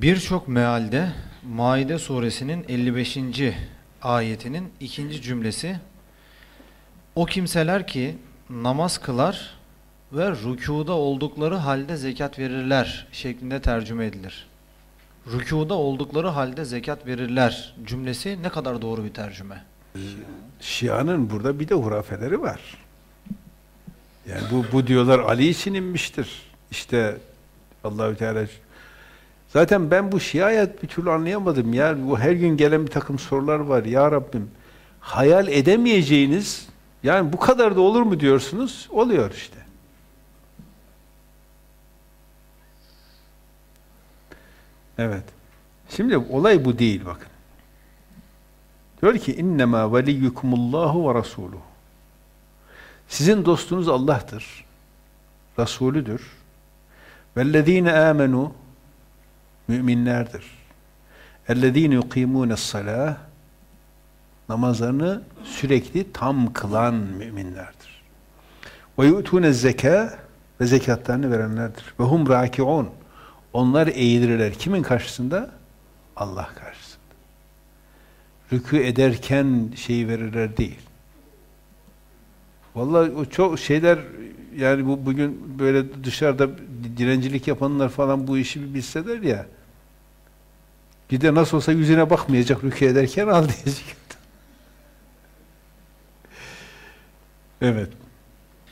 Birçok mealde Maide suresinin 55. ayetinin ikinci cümlesi O kimseler ki namaz kılar ve rükuda oldukları halde zekat verirler şeklinde tercüme edilir. Rükuda oldukları halde zekat verirler cümlesi ne kadar doğru bir tercüme? Şia'nın burada bir de hurafeleri var. Yani bu, bu diyorlar Ali için inmiştir. İşte Allahü Teala Zaten ben bu Şia'ya bir türlü anlayamadım ya. Bu her gün gelen bir takım sorular var. Ya Rabbim hayal edemeyeceğiniz yani bu kadar da olur mu diyorsunuz? Oluyor işte. Evet. Şimdi olay bu değil bakın. Diyor ki innema veliyyukumullahu ve rasuluhu. Sizin dostunuz Allah'tır. Resulüdür. Vellezine amenu müminlerdir. اَلَّذ۪ينَ يُقِيمُونَ الصَّلَاةِ Namazlarını sürekli tam kılan müminlerdir. وَيُؤْتُونَ الزَّكَاءِ Ve zekatlarını verenlerdir. وَهُمْ رَاكِعُونَ Onlar eğilirler. Kimin karşısında? Allah karşısında. Rükû ederken şeyi verirler değil. Vallahi o çok şeyler yani bu bugün böyle dışarıda direncilik yapanlar falan bu işi bir bilseler ya bir de nasıl olsa yüzüne bakmayacak rükû ederken al diyecek. evet.